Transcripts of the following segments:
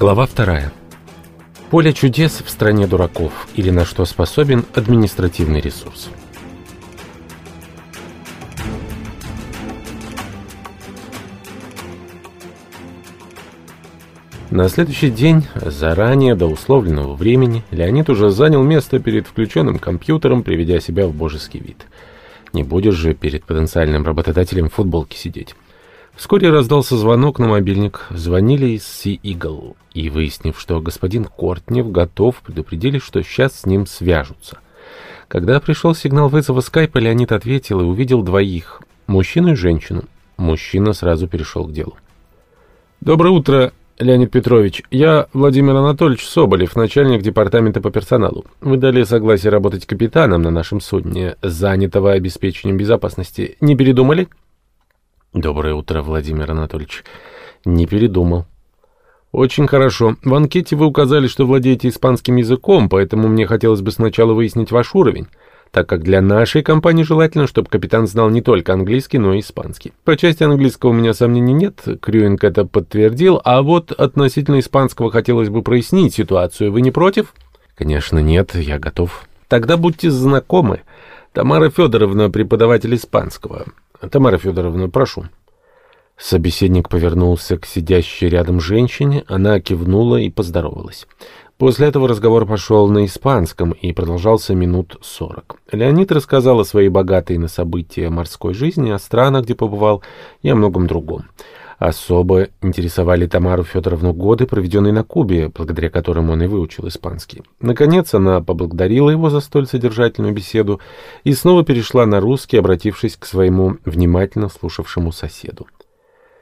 Глава вторая. Поле чудес в стране дураков или на что способен административный ресурс. На следующий день, заранее до условленного времени, Леонид уже занял место перед включенным компьютером, приведя себя в божеский вид. Не будешь же перед потенциальным работодателем в футболке сидеть. Вскоре раздался звонок на мобильник. Звонили из Си Игл. И, выяснив, что господин Кортнев готов, предупредили, что сейчас с ним свяжутся. Когда пришел сигнал вызова скайпа, Леонид ответил и увидел двоих. Мужчину и женщину. Мужчина сразу перешел к делу. «Доброе утро, Леонид Петрович, я Владимир Анатольевич Соболев, начальник департамента по персоналу. Вы дали согласие работать капитаном на нашем судне, занятого обеспечением безопасности. Не передумали? Доброе утро, Владимир Анатольевич. Не передумал. Очень хорошо. В анкете вы указали, что владеете испанским языком, поэтому мне хотелось бы сначала выяснить ваш уровень так как для нашей компании желательно, чтобы капитан знал не только английский, но и испанский. По части английского у меня сомнений нет, Крюинг это подтвердил, а вот относительно испанского хотелось бы прояснить ситуацию. Вы не против? Конечно, нет, я готов. Тогда будьте знакомы. Тамара Федоровна, преподаватель испанского. Тамара Федоровна, прошу. Собеседник повернулся к сидящей рядом женщине, она кивнула и поздоровалась. После этого разговор пошел на испанском и продолжался минут сорок. Леонид рассказал о своей богатой на события морской жизни, о странах, где побывал, и о многом другом. Особо интересовали Тамару Федоровну годы, проведенные на Кубе, благодаря которым он и выучил испанский. Наконец она поблагодарила его за столь содержательную беседу и снова перешла на русский, обратившись к своему внимательно слушавшему соседу.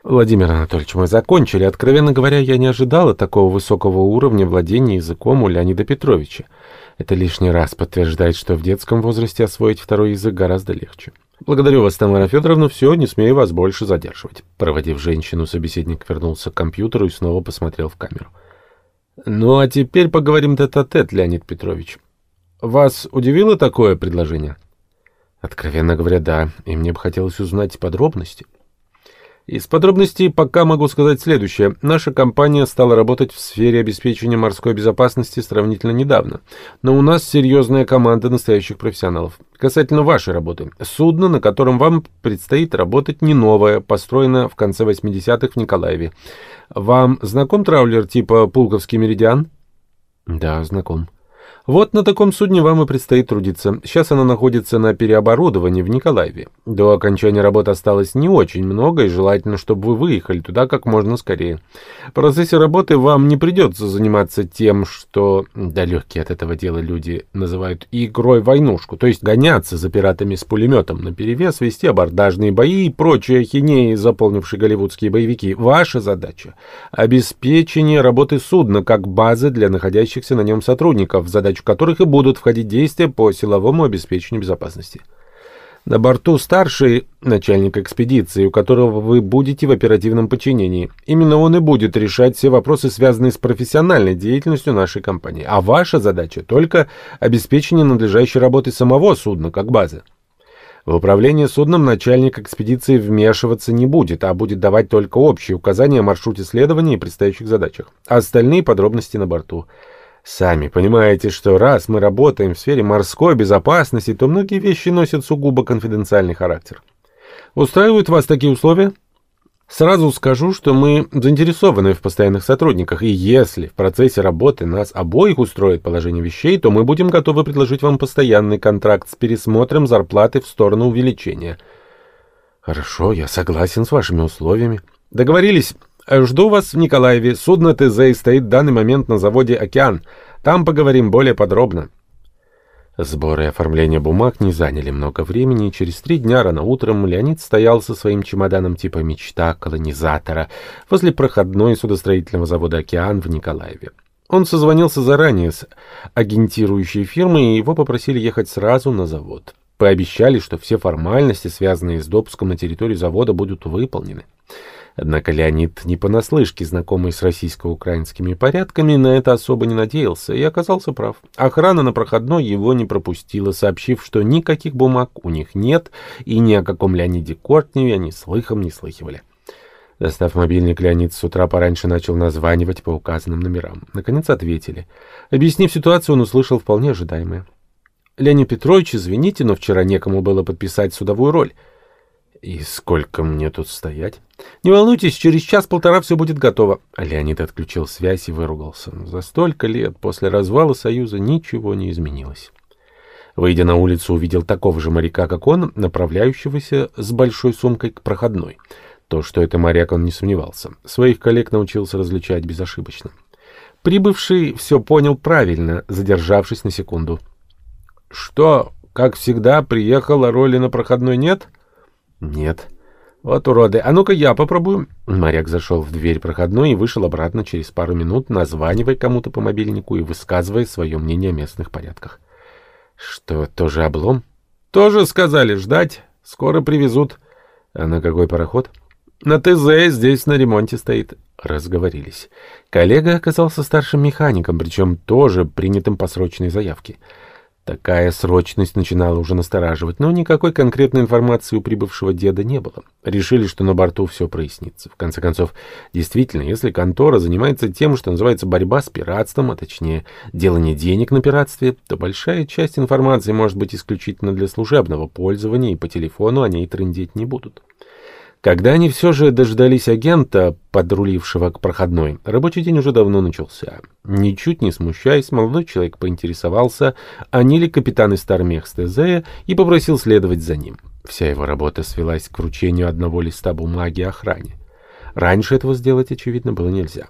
Владимир Анатольевич, мы закончили. Откровенно говоря, я не ожидала такого высокого уровня владения языком у Леонида Петровича. Это лишний раз подтверждает, что в детском возрасте освоить второй язык гораздо легче. Благодарю вас, Тамара Федоровна, все, не смею вас больше задерживать. Проводив женщину, собеседник вернулся к компьютеру и снова посмотрел в камеру. Ну, а теперь поговорим тет-а-тет, -тет, Леонид Петрович. Вас удивило такое предложение? Откровенно говоря, да, и мне бы хотелось узнать подробности. Из подробностей пока могу сказать следующее. Наша компания стала работать в сфере обеспечения морской безопасности сравнительно недавно. Но у нас серьезная команда настоящих профессионалов. Касательно вашей работы. Судно, на котором вам предстоит работать, не новое, построено в конце 80-х в Николаеве. Вам знаком траулер типа «Пулковский меридиан»? Да, знаком. Вот на таком судне вам и предстоит трудиться. Сейчас оно находится на переоборудовании в Николаеве. До окончания работы осталось не очень много, и желательно, чтобы вы выехали туда как можно скорее. В процессе работы вам не придется заниматься тем, что далекие от этого дела люди называют игрой войнушку, то есть гоняться за пиратами с пулеметом наперевес, вести абордажные бои и прочие ахинеи, заполнившие голливудские боевики. Ваша задача — обеспечение работы судна как базы для находящихся на нем сотрудников, задача в которых и будут входить действия по силовому обеспечению безопасности. На борту старший начальник экспедиции, у которого вы будете в оперативном подчинении. Именно он и будет решать все вопросы, связанные с профессиональной деятельностью нашей компании. А ваша задача только обеспечение надлежащей работы самого судна как базы. В управление судном начальник экспедиции вмешиваться не будет, а будет давать только общие указания о маршруте следования и предстоящих задачах. Остальные подробности на борту – Сами понимаете, что раз мы работаем в сфере морской безопасности, то многие вещи носят сугубо конфиденциальный характер. Устраивают вас такие условия? Сразу скажу, что мы заинтересованы в постоянных сотрудниках, и если в процессе работы нас обоих устроит положение вещей, то мы будем готовы предложить вам постоянный контракт с пересмотром зарплаты в сторону увеличения. Хорошо, я согласен с вашими условиями. Договорились. Жду вас в Николаеве. Судно ТЗ стоит в данный момент на заводе «Океан». Там поговорим более подробно. Сборы и оформление бумаг не заняли много времени, и через три дня рано утром Леонид стоял со своим чемоданом типа «Мечта колонизатора» возле проходной судостроительного завода «Океан» в Николаеве. Он созвонился заранее с агентирующей фирмой, и его попросили ехать сразу на завод. Пообещали, что все формальности, связанные с допуском на территорию завода, будут выполнены. Однако Леонид, не понаслышке знакомый с российско-украинскими порядками, на это особо не надеялся и оказался прав. Охрана на проходной его не пропустила, сообщив, что никаких бумаг у них нет и ни о каком Леониде Кортневе они слыхом не слыхивали. Достав мобильник, Леонид с утра пораньше начал названивать по указанным номерам. Наконец ответили. Объяснив ситуацию, он услышал вполне ожидаемое. «Леонид Петрович, извините, но вчера некому было подписать судовую роль». «И сколько мне тут стоять?» «Не волнуйтесь, через час-полтора все будет готово». Леонид отключил связь и выругался. За столько лет после развала Союза ничего не изменилось. Выйдя на улицу, увидел такого же моряка, как он, направляющегося с большой сумкой к проходной. То, что это моряк, он не сомневался. Своих коллег научился различать безошибочно. Прибывший все понял правильно, задержавшись на секунду. — Что, как всегда, приехал, а роли на проходной нет? — Нет. — Вот уроды. А ну-ка я попробую. Моряк зашел в дверь проходной и вышел обратно через пару минут, названивая кому-то по мобильнику и высказывая свое мнение о местных порядках. — Что, тоже облом? — Тоже сказали ждать. Скоро привезут. — А на какой пароход? — на ТЗ здесь на ремонте стоит. Разговорились. Коллега оказался старшим механиком, причем тоже принятым по срочной заявке. Такая срочность начинала уже настораживать, но никакой конкретной информации у прибывшего деда не было. Решили, что на борту все прояснится. В конце концов, действительно, если контора занимается тем, что называется борьба с пиратством, а точнее делание денег на пиратстве, то большая часть информации может быть исключительно для служебного пользования, и по телефону о ней трындеть не будут. Когда они все же дождались агента, подрулившего к проходной, рабочий день уже давно начался. Ничуть не смущаясь, молодой человек поинтересовался, они ли капитан из Стармех с и попросил следовать за ним. Вся его работа свелась к вручению одного листа бумаги охране. Раньше этого сделать, очевидно, было нельзя.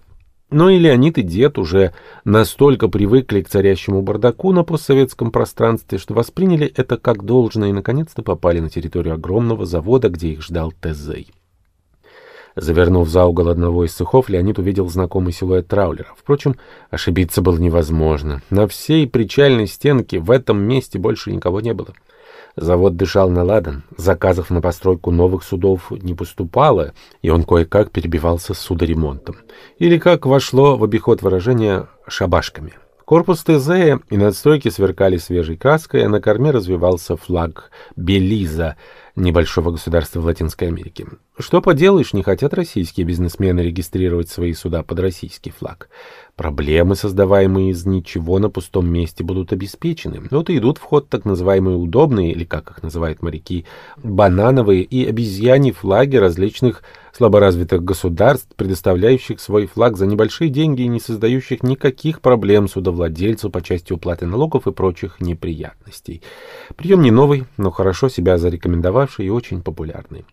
Но и Леонид, и дед уже настолько привыкли к царящему бардаку на постсоветском пространстве, что восприняли это как должное и наконец-то попали на территорию огромного завода, где их ждал Тезей. Завернув за угол одного из цехов, Леонид увидел знакомый силуэт траулера. Впрочем, ошибиться было невозможно. На всей причальной стенке в этом месте больше никого не было. Завод дышал на ладан, заказов на постройку новых судов не поступало, и он кое-как перебивался судоремонтом. Или, как вошло в обиход выражение, шабашками. Корпус ТЗ и надстройки сверкали свежей краской, а на корме развивался флаг Белиза, небольшого государства в Латинской Америке. Что поделаешь, не хотят российские бизнесмены регистрировать свои суда под российский флаг. Проблемы, создаваемые из ничего на пустом месте, будут обеспечены. Вот и идут в ход так называемые удобные, или как их называют моряки, банановые и обезьяньи флаги различных слаборазвитых государств, предоставляющих свой флаг за небольшие деньги и не создающих никаких проблем судовладельцу по части уплаты налогов и прочих неприятностей. Прием не новый, но хорошо себя зарекомендовавший и очень популярный.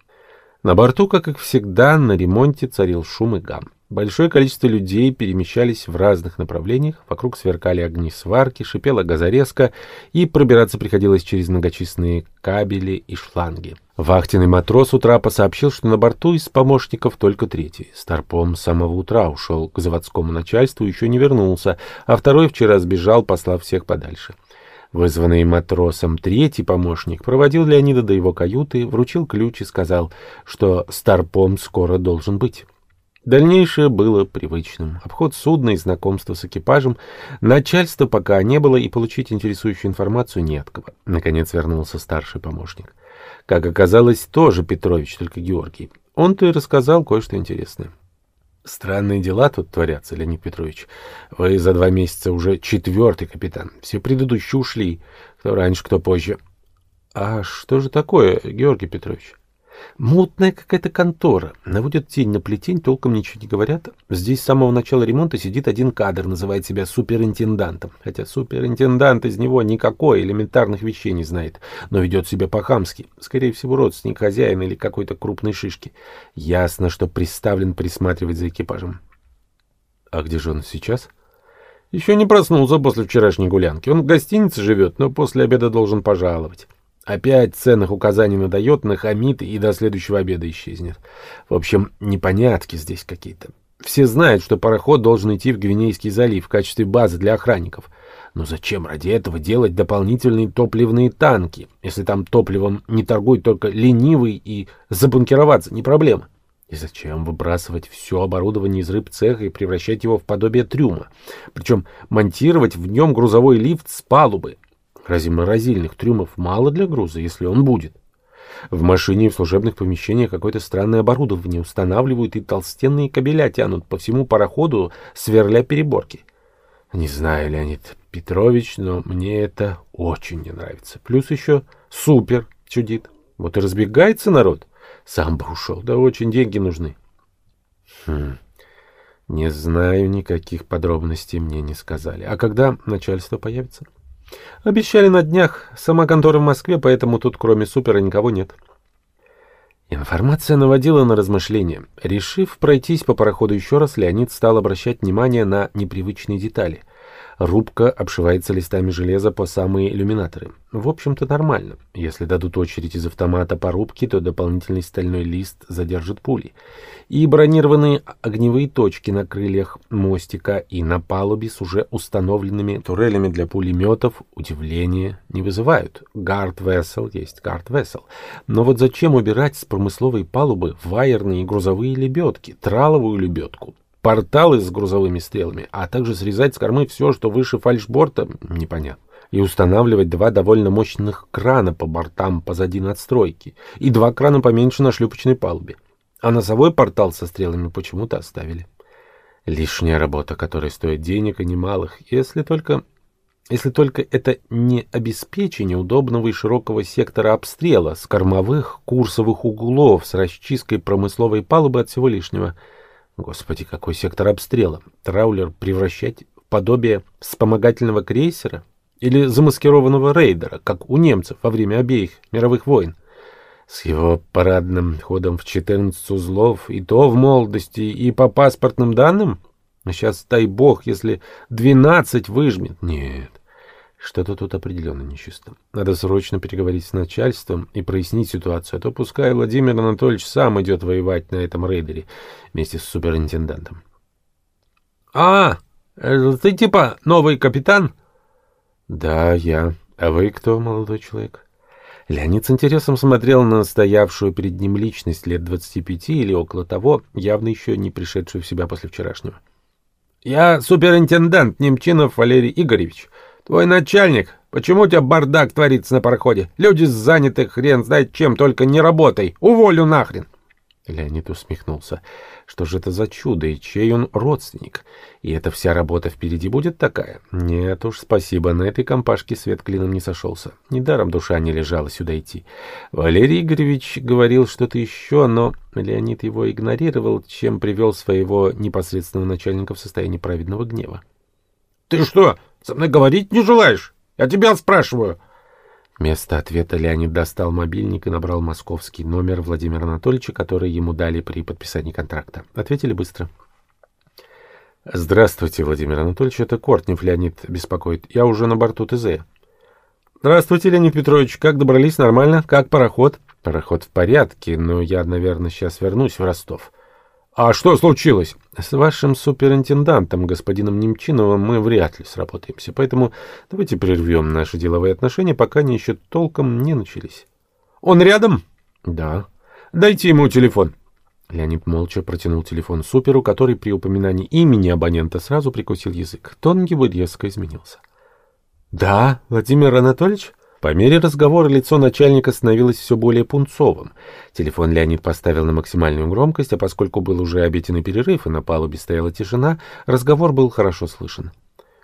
На борту, как и всегда, на ремонте царил шум и гам. Большое количество людей перемещались в разных направлениях, вокруг сверкали огни сварки, шипела газорезка, и пробираться приходилось через многочисленные кабели и шланги. Вахтенный матрос у трапа сообщил, что на борту из помощников только третий. Старпом с самого утра ушел к заводскому начальству еще не вернулся, а второй вчера сбежал, послав всех подальше. Вызванный матросом третий помощник проводил Леонида до его каюты, вручил ключ и сказал, что Старпом скоро должен быть. Дальнейшее было привычным. Обход судна и знакомство с экипажем. Начальства пока не было, и получить интересующую информацию не от кого. Наконец вернулся старший помощник. Как оказалось, тоже Петрович, только Георгий. Он-то и рассказал кое-что интересное. Странные дела тут творятся, Леонид Петрович. Вы за два месяца уже четвертый капитан. Все предыдущие ушли. Кто раньше, кто позже. А что же такое, Георгий Петрович? Мутная какая-то контора. Наводят тень на плетень, толком ничего не говорят. Здесь с самого начала ремонта сидит один кадр, называет себя суперинтендантом. Хотя суперинтендант из него никакой элементарных вещей не знает, но ведет себя по-хамски. Скорее всего, родственник хозяина или какой-то крупной шишки. Ясно, что приставлен присматривать за экипажем. А где же он сейчас? Еще не проснулся после вчерашней гулянки. Он в гостинице живет, но после обеда должен пожаловать. Опять ценных указаний надает, нахамит и до следующего обеда исчезнет. В общем, непонятки здесь какие-то. Все знают, что пароход должен идти в Гвинейский залив в качестве базы для охранников. Но зачем ради этого делать дополнительные топливные танки, если там топливом не торгует только ленивый и забункироваться не проблема? И зачем выбрасывать все оборудование из рыб цеха и превращать его в подобие трюма? Причем монтировать в нем грузовой лифт с палубы, Разве морозильных трюмов мало для груза, если он будет? В машине и в служебных помещениях какое-то странное оборудование устанавливают и толстенные кабеля тянут по всему пароходу, сверля переборки. Не знаю, Леонид Петрович, но мне это очень не нравится. Плюс еще супер чудит. Вот и разбегается народ. Сам бы ушел. Да очень деньги нужны. Хм. Не знаю, никаких подробностей мне не сказали. А когда начальство появится? Обещали на днях. Сама контора в Москве, поэтому тут кроме супера никого нет. Информация наводила на размышления. Решив пройтись по пароходу еще раз, Леонид стал обращать внимание на непривычные детали — Рубка обшивается листами железа по самые иллюминаторы. В общем-то нормально. Если дадут очередь из автомата по рубке, то дополнительный стальной лист задержит пули. И бронированные огневые точки на крыльях мостика и на палубе с уже установленными турелями для пулеметов удивления не вызывают. Гард-вессел есть гард-вессел. Но вот зачем убирать с промысловой палубы вайерные грузовые лебедки, траловую лебедку? Порталы с грузовыми стрелами, а также срезать с кормы все, что выше фальшборта, непонятно. И устанавливать два довольно мощных крана по бортам позади надстройки и два крана поменьше на шлюпочной палубе. А носовой портал со стрелами почему-то оставили. Лишняя работа, которая стоит денег и немалых, если только... Если только это не обеспечение удобного и широкого сектора обстрела с кормовых курсовых углов с расчисткой промысловой палубы от всего лишнего — Господи, какой сектор обстрела! Траулер превращать в подобие вспомогательного крейсера? Или замаскированного рейдера, как у немцев во время обеих мировых войн? С его парадным ходом в 14 узлов, и то в молодости, и по паспортным данным? Сейчас, дай бог, если 12 выжмет. Нет. Что-то тут определенно нечисто. Надо срочно переговорить с начальством и прояснить ситуацию, а то пускай Владимир Анатольевич сам идет воевать на этом рейдере вместе с суперинтендантом. — А, ты типа новый капитан? — Да, я. А вы кто, молодой человек? Леонид с интересом смотрел на стоявшую перед ним личность лет двадцати пяти или около того, явно еще не пришедшую в себя после вчерашнего. — Я суперинтендант Немчинов Валерий Игоревич. Твой начальник, почему у тебя бардак творится на пароходе? Люди заняты хрен знает чем, только не работай. Уволю нахрен. Леонид усмехнулся. Что же это за чудо, и чей он родственник? И эта вся работа впереди будет такая? Нет уж, спасибо, на этой компашке свет клином не сошелся. Недаром душа не лежала сюда идти. Валерий Игоревич говорил что-то еще, но Леонид его игнорировал, чем привел своего непосредственного начальника в состояние праведного гнева. — Ты что, со мной говорить не желаешь? Я тебя спрашиваю. Вместо ответа Леонид достал мобильник и набрал московский номер Владимира Анатольевича, который ему дали при подписании контракта. Ответили быстро. «Здравствуйте, Владимир Анатольевич, это Кортнев Леонид беспокоит. Я уже на борту ТЗ». «Здравствуйте, Леонид Петрович. Как добрались? Нормально? Как пароход?» «Пароход в порядке, но я, наверное, сейчас вернусь в Ростов». «А что случилось?» «С вашим суперинтендантом, господином Немчиновым, мы вряд ли сработаемся, поэтому давайте прервем наши деловые отношения, пока они еще толком не начались». «Он рядом?» «Да». «Дайте ему телефон». Леонид молча протянул телефон суперу, который при упоминании имени абонента сразу прикусил язык. Тон его резко изменился. «Да, Владимир Анатольевич?» По мере разговора лицо начальника становилось все более пунцовым. Телефон Леонид поставил на максимальную громкость, а поскольку был уже обеденный перерыв и на палубе стояла тишина, разговор был хорошо слышен.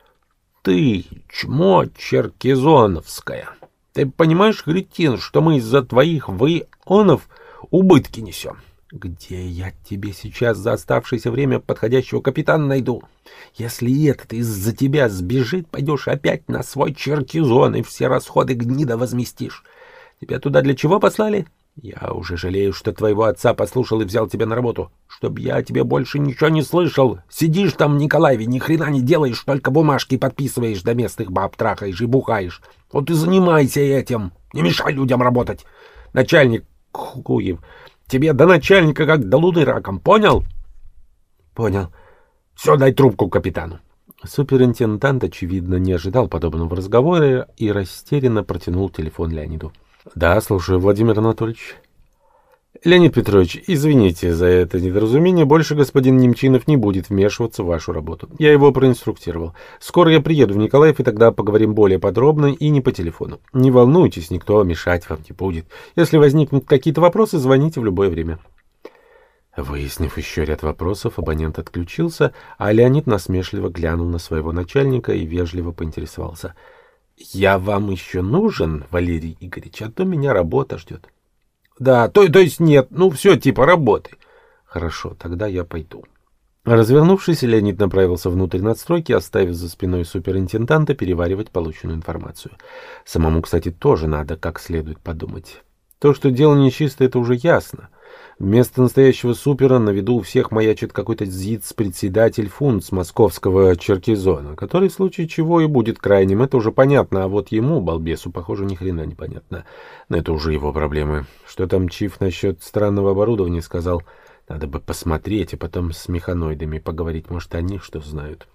— Ты, чмо черкизоновская, ты понимаешь, Гретин, что мы из-за твоих выонов убытки несем? — где я тебе сейчас за оставшееся время подходящего капитана найду? Если этот из-за тебя сбежит, пойдешь опять на свой черкизон и все расходы гнида возместишь. Тебя туда для чего послали? Я уже жалею, что твоего отца послушал и взял тебя на работу. Чтоб я тебе больше ничего не слышал. Сидишь там Николаеве, ни хрена не делаешь, только бумажки подписываешь, до местных баб трахаешь и бухаешь. Вот и занимайся этим. Не мешай людям работать. Начальник Хуев Тебе до начальника как до луны раком, понял? Понял. Все, дай трубку капитану. Суперинтендант, очевидно, не ожидал подобного разговора и растерянно протянул телефон Леониду. — Да, слушаю, Владимир Анатольевич. Леонид Петрович, извините за это недоразумение, больше господин Немчинов не будет вмешиваться в вашу работу. Я его проинструктировал. Скоро я приеду в Николаев, и тогда поговорим более подробно и не по телефону. Не волнуйтесь, никто мешать вам не будет. Если возникнут какие-то вопросы, звоните в любое время. Выяснив еще ряд вопросов, абонент отключился, а Леонид насмешливо глянул на своего начальника и вежливо поинтересовался. «Я вам еще нужен, Валерий Игоревич, а то меня работа ждет». Да, то, то есть нет, ну все, типа работы. Хорошо, тогда я пойду. Развернувшись, Леонид направился внутрь надстройки, оставив за спиной суперинтенданта переваривать полученную информацию. Самому, кстати, тоже надо как следует подумать. То, что дело нечисто, это уже ясно. Вместо настоящего супера на виду у всех маячит какой-то ЗИЦ-председатель фунт московского Черкизона, который в случае чего и будет крайним, это уже понятно, а вот ему, балбесу, похоже, ни хрена непонятно. Но это уже его проблемы. Что там Чиф насчет странного оборудования сказал? Надо бы посмотреть, и потом с механоидами поговорить, может, они что знают.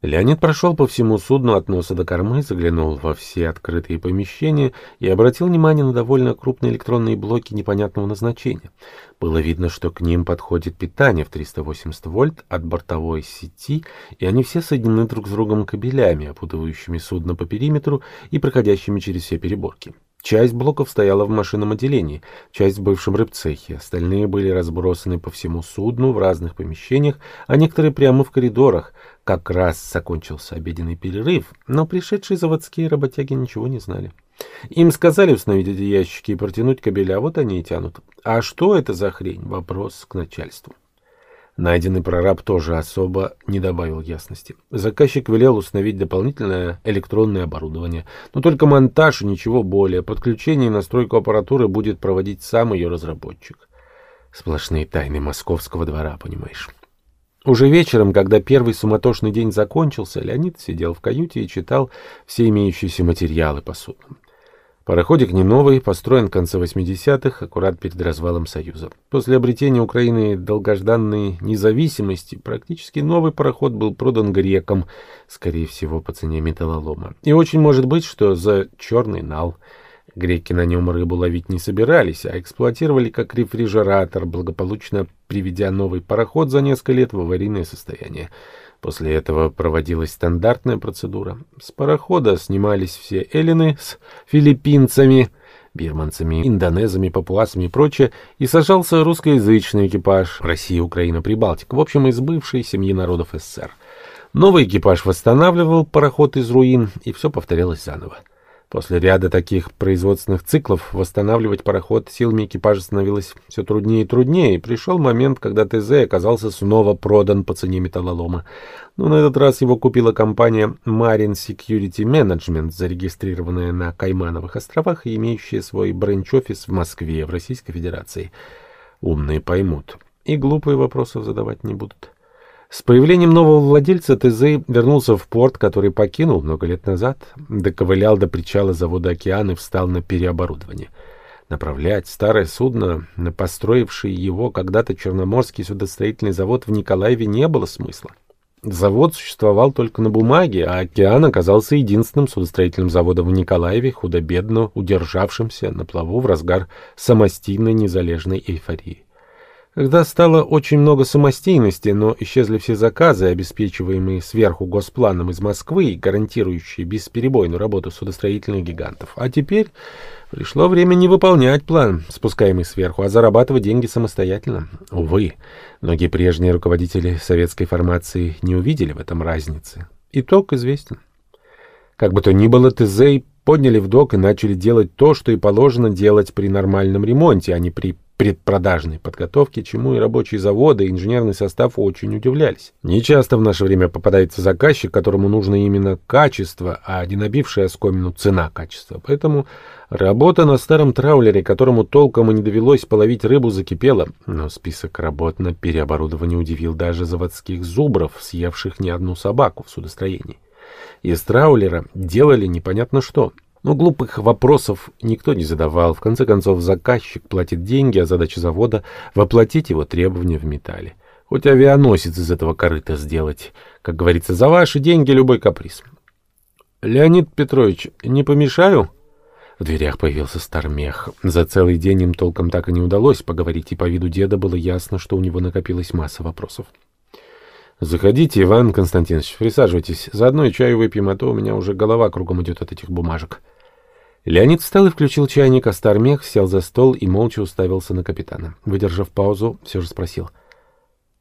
Леонид прошел по всему судну от носа до кормы, заглянул во все открытые помещения и обратил внимание на довольно крупные электронные блоки непонятного назначения. Было видно, что к ним подходит питание в 380 вольт от бортовой сети, и они все соединены друг с другом кабелями, опутывающими судно по периметру и проходящими через все переборки. Часть блоков стояла в машинном отделении, часть в бывшем рыбцехе, остальные были разбросаны по всему судну в разных помещениях, а некоторые прямо в коридорах. Как раз закончился обеденный перерыв, но пришедшие заводские работяги ничего не знали. Им сказали установить эти ящики и протянуть кабеля, а вот они и тянут. А что это за хрень? Вопрос к начальству. Найденный прораб тоже особо не добавил ясности. Заказчик велел установить дополнительное электронное оборудование, но только монтаж и ничего более. Подключение и настройку аппаратуры будет проводить сам ее разработчик. Сплошные тайны московского двора, понимаешь. Уже вечером, когда первый суматошный день закончился, Леонид сидел в каюте и читал все имеющиеся материалы по суднам. Пароходик не новый, построен в конце 80-х, аккурат перед развалом Союза. После обретения Украины долгожданной независимости практически новый пароход был продан грекам, скорее всего, по цене металлолома. И очень может быть, что за черный нал. Греки на нем рыбу ловить не собирались, а эксплуатировали как рефрижератор, благополучно приведя новый пароход за несколько лет в аварийное состояние. После этого проводилась стандартная процедура. С парохода снимались все эллины с филиппинцами, бирманцами, индонезами, папуасами и прочее, и сажался русскоязычный экипаж Россия, Украина, Прибалтика, в общем, из бывшей семьи народов СССР. Новый экипаж восстанавливал пароход из руин, и все повторялось заново. После ряда таких производственных циклов восстанавливать пароход силами экипажа становилось все труднее и труднее, и пришел момент, когда ТЗ оказался снова продан по цене металлолома. Но на этот раз его купила компания Marine Security Management, зарегистрированная на Каймановых островах и имеющая свой бренч-офис в Москве, в Российской Федерации. Умные поймут, и глупые вопросов задавать не будут. С появлением нового владельца ТЗ вернулся в порт, который покинул много лет назад, доковылял до причала завода «Океан» и встал на переоборудование. Направлять старое судно на построивший его когда-то Черноморский судостроительный завод в Николаеве не было смысла. Завод существовал только на бумаге, а «Океан» оказался единственным судостроительным заводом в Николаеве, худо-бедно удержавшимся на плаву в разгар самостийной незалежной эйфории. Когда стало очень много самостийности, но исчезли все заказы, обеспечиваемые сверху госпланом из Москвы, гарантирующие бесперебойную работу судостроительных гигантов. А теперь пришло время не выполнять план, спускаемый сверху, а зарабатывать деньги самостоятельно. Увы, многие прежние руководители советской формации не увидели в этом разницы. Итог известен. Как бы то ни было, ТЗ подняли в док и начали делать то, что и положено делать при нормальном ремонте, а не при предпродажной подготовки, чему и рабочие заводы, и инженерный состав очень удивлялись. Нечасто в наше время попадается заказчик, которому нужно именно качество, а не набившая оскомину цена качества. Поэтому работа на старом траулере, которому толком и не довелось половить рыбу, закипела. Но список работ на переоборудование удивил даже заводских зубров, съевших не одну собаку в судостроении. Из траулера делали непонятно что — но глупых вопросов никто не задавал. В конце концов, заказчик платит деньги, а задача завода — воплотить его требования в металле. Хоть авианосец из этого корыта сделать. Как говорится, за ваши деньги любой каприз. Леонид Петрович, не помешаю? В дверях появился Стармех. За целый день им толком так и не удалось поговорить, и по виду деда было ясно, что у него накопилась масса вопросов. «Заходите, Иван Константинович, присаживайтесь. Заодно и чаю выпьем, а то у меня уже голова кругом идет от этих бумажек». Леонид встал и включил чайник, а Стармех сел за стол и молча уставился на капитана. Выдержав паузу, все же спросил.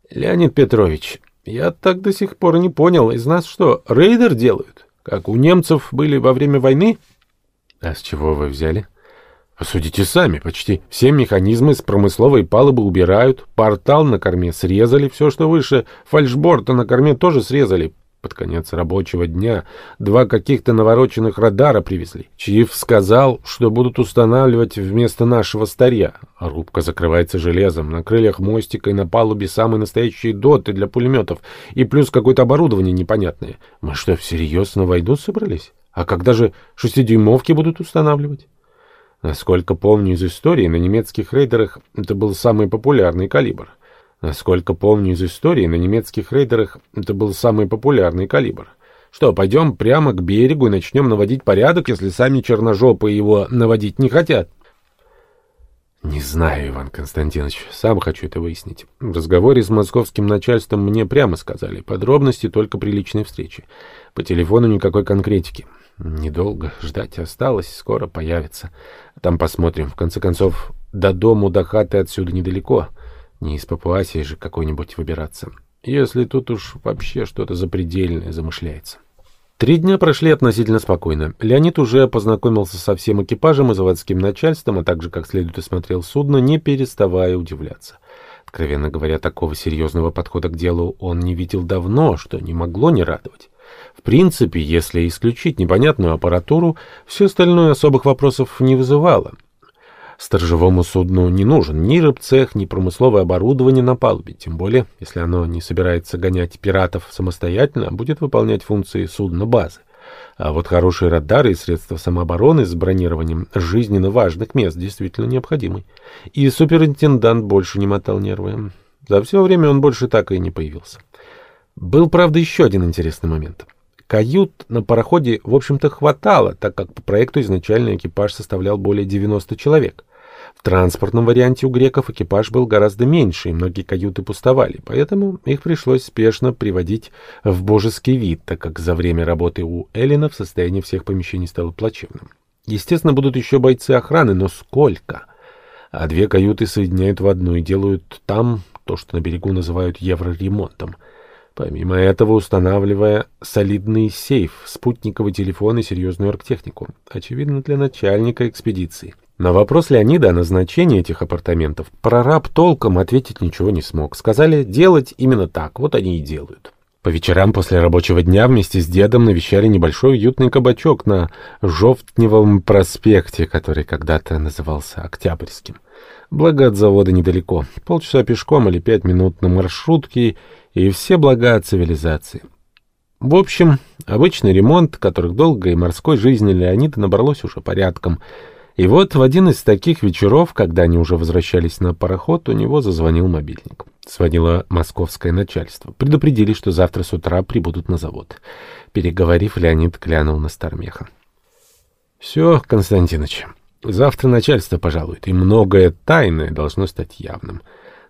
«Леонид Петрович, я так до сих пор не понял, из нас что, рейдер делают? Как у немцев были во время войны?» А с чего вы взяли? Посудите сами, почти все механизмы с промысловой палубы убирают, портал на корме срезали, все, что выше фальшборта на корме тоже срезали. Под конец рабочего дня два каких-то навороченных радара привезли. Чиф сказал, что будут устанавливать вместо нашего старья. рубка закрывается железом, на крыльях мостика и на палубе самые настоящие доты для пулеметов, и плюс какое-то оборудование непонятное. Мы что, всерьез на войну собрались? А когда же шестидюймовки будут устанавливать? Насколько помню из истории, на немецких рейдерах это был самый популярный калибр. Насколько помню из истории, на немецких рейдерах это был самый популярный калибр. Что, пойдем прямо к берегу и начнем наводить порядок, если сами черножопы его наводить не хотят? Не знаю, Иван Константинович, сам хочу это выяснить. В разговоре с московским начальством мне прямо сказали, подробности только при личной встрече. По телефону никакой конкретики. Недолго ждать осталось, скоро появится. Там посмотрим. В конце концов, до дому, до хаты отсюда недалеко. Не из Папуасии же какой-нибудь выбираться. Если тут уж вообще что-то запредельное замышляется. Три дня прошли относительно спокойно. Леонид уже познакомился со всем экипажем и заводским начальством, а также как следует осмотрел судно, не переставая удивляться. Откровенно говоря, такого серьезного подхода к делу он не видел давно, что не могло не радовать. В принципе, если исключить непонятную аппаратуру, все остальное особых вопросов не вызывало. Сторожевому судну не нужен ни рыбцех, ни промысловое оборудование на палубе, тем более, если оно не собирается гонять пиратов самостоятельно, а будет выполнять функции судна-базы. А вот хорошие радары и средства самообороны с бронированием жизненно важных мест действительно необходимы. И суперинтендант больше не мотал нервы. За все время он больше так и не появился. Был, правда, еще один интересный момент — Кают на пароходе, в общем-то, хватало, так как по проекту изначально экипаж составлял более 90 человек. В транспортном варианте у греков экипаж был гораздо меньше, и многие каюты пустовали, поэтому их пришлось спешно приводить в божеский вид, так как за время работы у Эллина состоянии всех помещений стало плачевным. Естественно, будут еще бойцы охраны, но сколько? А две каюты соединяют в одну и делают там то, что на берегу называют евроремонтом — Помимо этого, устанавливая солидный сейф, спутниковый телефон и серьезную арктехнику. Очевидно, для начальника экспедиции. На вопрос Леонида о назначении этих апартаментов прораб толком ответить ничего не смог. Сказали делать именно так, вот они и делают. По вечерам после рабочего дня вместе с дедом навещали небольшой уютный кабачок на Жовтневом проспекте, который когда-то назывался Октябрьским. Благо от завода недалеко. Полчаса пешком или пять минут на маршрутке — и все блага цивилизации. В общем, обычный ремонт, которых долгой морской жизни Леонида набралось уже порядком. И вот в один из таких вечеров, когда они уже возвращались на пароход, у него зазвонил мобильник. Звонило московское начальство. Предупредили, что завтра с утра прибудут на завод. Переговорив, Леонид глянул на Стармеха. «Все, Константинович, завтра начальство пожалует, и многое тайное должно стать явным».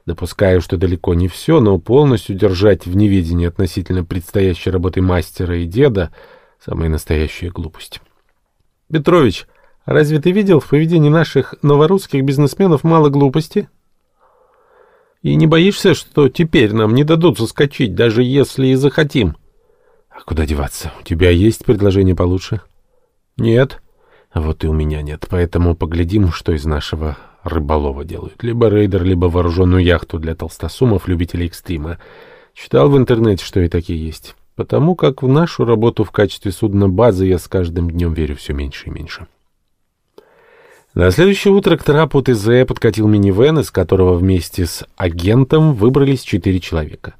Допускаю, что далеко не все, но полностью держать в неведении относительно предстоящей работы мастера и деда — самая настоящая глупость. Петрович, разве ты видел в поведении наших новорусских бизнесменов мало глупости? И не боишься, что теперь нам не дадут заскочить, даже если и захотим? А куда деваться? У тебя есть предложение получше? Нет. Вот и у меня нет, поэтому поглядим, что из нашего рыболова делают. Либо рейдер, либо вооруженную яхту для толстосумов, любителей экстрима. Читал в интернете, что и такие есть. Потому как в нашу работу в качестве судна базы я с каждым днем верю все меньше и меньше. На следующее утро к трапу ТЗ подкатил минивэн, из которого вместе с агентом выбрались четыре человека.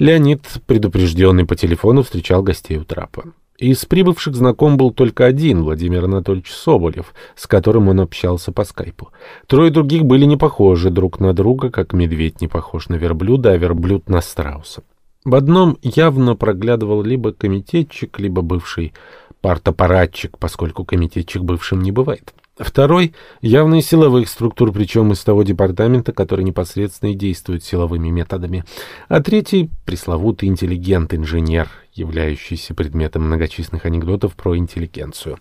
Леонид, предупрежденный по телефону, встречал гостей у трапа. Из прибывших знаком был только один, Владимир Анатольевич Соболев, с которым он общался по скайпу. Трое других были не похожи друг на друга, как медведь не похож на верблюда, а верблюд на страуса. В одном явно проглядывал либо комитетчик, либо бывший партапаратчик, поскольку комитетчик бывшим не бывает. Второй — явные силовых структур, причем из того департамента, который непосредственно и действует силовыми методами. А третий — пресловутый интеллигент-инженер, являющийся предметом многочисленных анекдотов про интеллигенцию.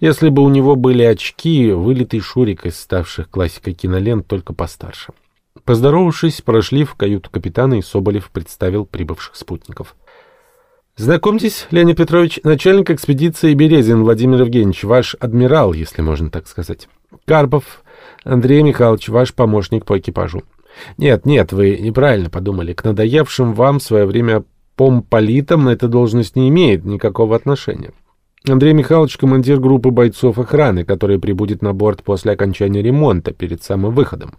Если бы у него были очки, вылитый Шурик из ставших классикой кинолент, только постарше. Поздоровавшись, прошли в каюту капитана, и Соболев представил прибывших спутников. Знакомьтесь, Леонид Петрович, начальник экспедиции Березин Владимир Евгеньевич, ваш адмирал, если можно так сказать. Карпов Андрей Михайлович, ваш помощник по экипажу. Нет, нет, вы неправильно подумали. К надоевшим вам в свое время помполитам эта должность не имеет никакого отношения. Андрей Михайлович — командир группы бойцов охраны, который прибудет на борт после окончания ремонта, перед самым выходом.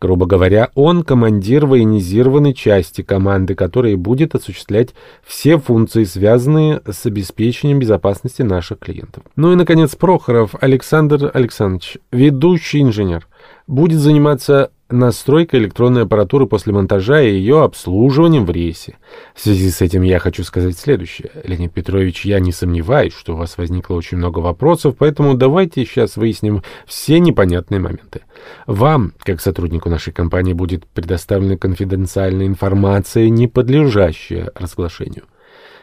Грубо говоря, он командир военизированной части команды, которая будет осуществлять все функции, связанные с обеспечением безопасности наших клиентов. Ну и, наконец, Прохоров Александр Александрович, ведущий инженер, будет заниматься настройка электронной аппаратуры после монтажа и ее обслуживанием в рейсе. В связи с этим я хочу сказать следующее. Леонид Петрович, я не сомневаюсь, что у вас возникло очень много вопросов, поэтому давайте сейчас выясним все непонятные моменты. Вам, как сотруднику нашей компании, будет предоставлена конфиденциальная информация, не подлежащая разглашению.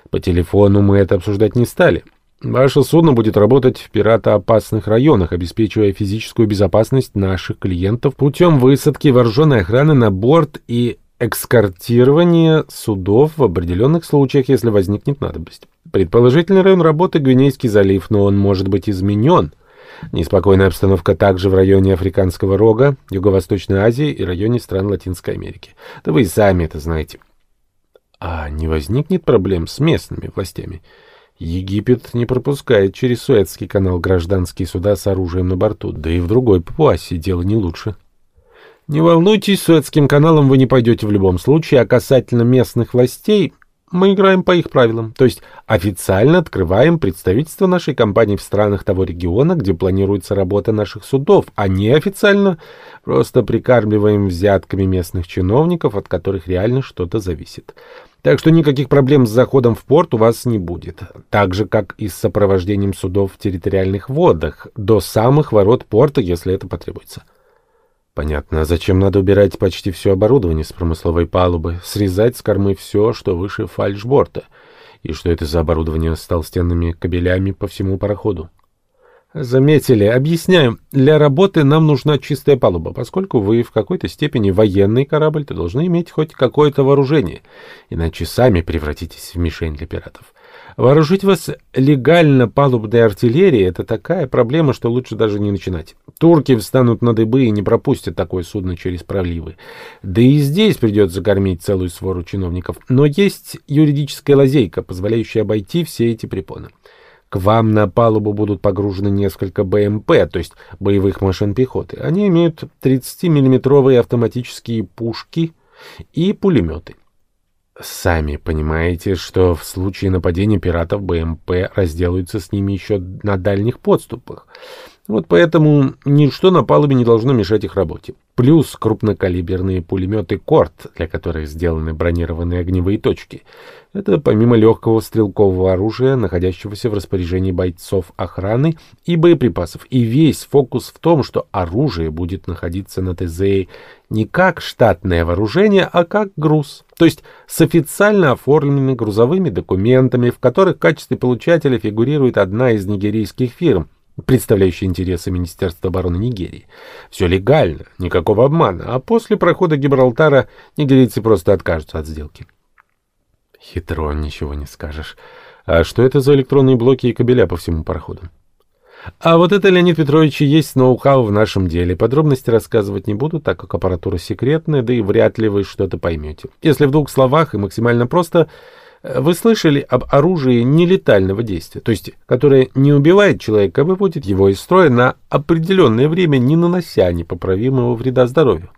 По телефону мы это обсуждать не стали. Ваше судно будет работать в пиратоопасных районах, обеспечивая физическую безопасность наших клиентов путем высадки вооруженной охраны на борт и экскортирования судов в определенных случаях, если возникнет надобность. Предположительный район работы Гвинейский залив, но он может быть изменен. Неспокойная обстановка также в районе Африканского рога, Юго-Восточной Азии и районе стран Латинской Америки. Да вы и сами это знаете. А не возникнет проблем с местными властями? Египет не пропускает через Суэцкий канал гражданские суда с оружием на борту, да и в другой Папуасе дело не лучше. Не волнуйтесь, Суэцким каналом вы не пойдете в любом случае, а касательно местных властей мы играем по их правилам, то есть официально открываем представительство нашей компании в странах того региона, где планируется работа наших судов, а неофициально просто прикармливаем взятками местных чиновников, от которых реально что-то зависит. Так что никаких проблем с заходом в порт у вас не будет. Так же, как и с сопровождением судов в территориальных водах, до самых ворот порта, если это потребуется. Понятно. А зачем надо убирать почти все оборудование с промысловой палубы, срезать с кормы все, что выше фальшборта? И что это за оборудование с толстенными кабелями по всему пароходу? Заметили, объясняю. Для работы нам нужна чистая палуба, поскольку вы в какой-то степени военный корабль, то должны иметь хоть какое-то вооружение, иначе сами превратитесь в мишень для пиратов. Вооружить вас легально палубной артиллерией — это такая проблема, что лучше даже не начинать. Турки встанут на дыбы и не пропустят такое судно через проливы. Да и здесь придется кормить целую свору чиновников. Но есть юридическая лазейка, позволяющая обойти все эти препоны. К вам на палубу будут погружены несколько БМП, то есть боевых машин пехоты. Они имеют 30-миллиметровые автоматические пушки и пулеметы. Сами понимаете, что в случае нападения пиратов БМП разделаются с ними еще на дальних подступах. Вот поэтому ничто на палубе не должно мешать их работе. Плюс крупнокалиберные пулеметы «Корт», для которых сделаны бронированные огневые точки. Это помимо легкого стрелкового оружия, находящегося в распоряжении бойцов охраны и боеприпасов. И весь фокус в том, что оружие будет находиться на ТЗ не как штатное вооружение, а как груз. То есть с официально оформленными грузовыми документами, в которых в качестве получателя фигурирует одна из нигерийских фирм, представляющий интересы Министерства обороны Нигерии. Все легально, никакого обмана, а после прохода Гибралтара нигерийцы просто откажутся от сделки. Хитро, ничего не скажешь. А что это за электронные блоки и кабеля по всему пароходу? А вот это, Леонид Петрович, и есть ноу-хау в нашем деле. Подробности рассказывать не буду, так как аппаратура секретная, да и вряд ли вы что-то поймете. Если в двух словах и максимально просто... Вы слышали об оружии нелетального действия, то есть которое не убивает человека, а выводит его из строя на определенное время, не нанося непоправимого вреда здоровью?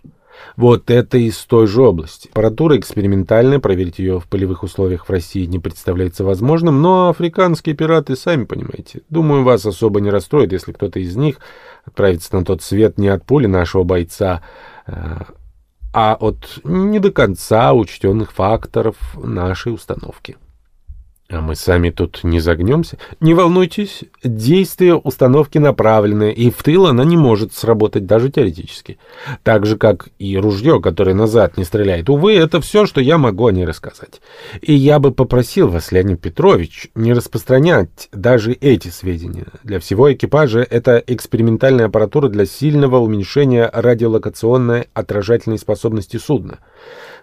Вот это из той же области. Аппаратура экспериментальная, проверить ее в полевых условиях в России не представляется возможным, но африканские пираты, сами понимаете. Думаю, вас особо не расстроит, если кто-то из них отправится на тот свет не от пули нашего бойца, э, а от не до конца учтенных факторов нашей установки. А мы сами тут не загнемся? Не волнуйтесь, действие установки направлены, и в тыл она не может сработать даже теоретически. Так же, как и ружье, которое назад не стреляет. Увы, это все, что я могу о ней рассказать. И я бы попросил вас, Леонид Петрович, не распространять даже эти сведения. Для всего экипажа это экспериментальная аппаратура для сильного уменьшения радиолокационной отражательной способности судна.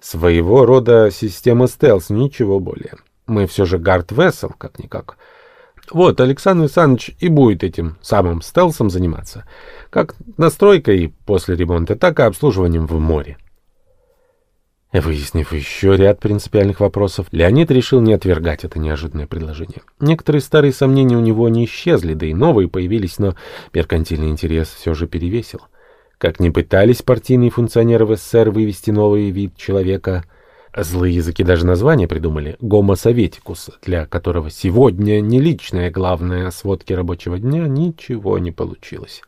Своего рода система стелс, ничего более. Мы все же гард-вессел, как-никак. Вот, Александр Александрович и будет этим самым стелсом заниматься. Как настройкой после ремонта, так и обслуживанием в море. Выяснив еще ряд принципиальных вопросов, Леонид решил не отвергать это неожиданное предложение. Некоторые старые сомнения у него не исчезли, да и новые появились, но меркантильный интерес все же перевесил. Как ни пытались партийные функционеры в СССР вывести новый вид человека, Злые языки даже название придумали «Гомо Советикус», для которого сегодня не личное главное сводки рабочего дня ничего не получилось.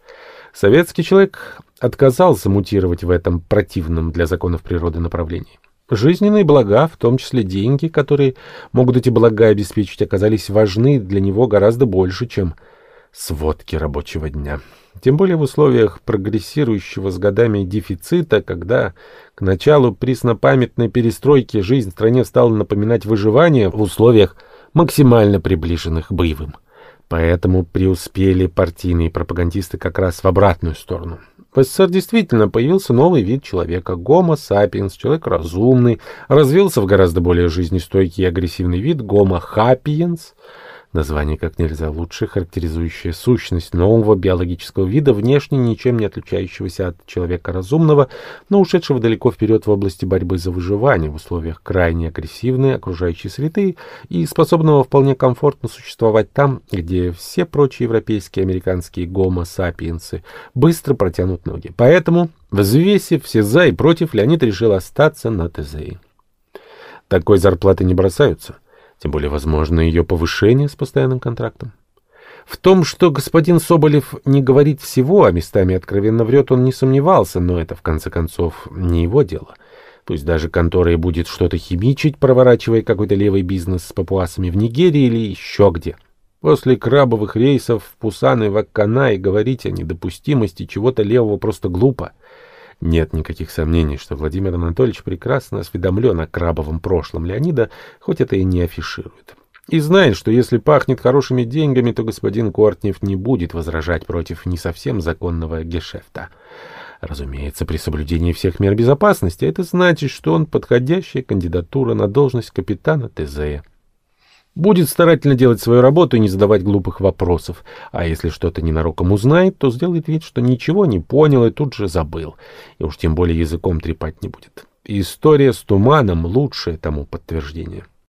Советский человек отказался мутировать в этом противном для законов природы направлении. Жизненные блага, в том числе деньги, которые могут эти блага обеспечить, оказались важны для него гораздо больше, чем сводки рабочего дня. Тем более в условиях прогрессирующего с годами дефицита, когда к началу преснопамятной перестройки жизнь в стране стала напоминать выживание в условиях максимально приближенных к боевым. Поэтому преуспели партийные пропагандисты как раз в обратную сторону. В СССР действительно появился новый вид человека — гомо сапиенс, человек разумный, развился в гораздо более жизнестойкий и агрессивный вид — гомо хапиенс — Название как нельзя лучше характеризующее сущность нового биологического вида, внешне ничем не отличающегося от человека разумного, но ушедшего далеко вперед в области борьбы за выживание в условиях крайне агрессивной окружающей среды и способного вполне комфортно существовать там, где все прочие европейские и американские гомо-сапиенсы быстро протянут ноги. Поэтому, взвесив все за и против, Леонид решил остаться на ТЗИ. Такой зарплаты не бросаются. Тем более возможно ее повышение с постоянным контрактом. В том, что господин Соболев не говорит всего, а местами откровенно врет, он не сомневался, но это, в конце концов, не его дело. Пусть даже контора и будет что-то химичить, проворачивая какой-то левый бизнес с папуасами в Нигерии или еще где. После крабовых рейсов в Пусан и Вакканай говорить о недопустимости чего-то левого просто глупо. Нет никаких сомнений, что Владимир Анатольевич прекрасно осведомлен о крабовом прошлом Леонида, хоть это и не афиширует. И знает, что если пахнет хорошими деньгами, то господин Кортнев не будет возражать против не совсем законного гешефта. Разумеется, при соблюдении всех мер безопасности это значит, что он подходящая кандидатура на должность капитана ТЗ будет старательно делать свою работу и не задавать глупых вопросов, а если что-то ненароком узнает, то сделает вид, что ничего не понял и тут же забыл, и уж тем более языком трепать не будет. История с туманом — лучшее тому подтверждение.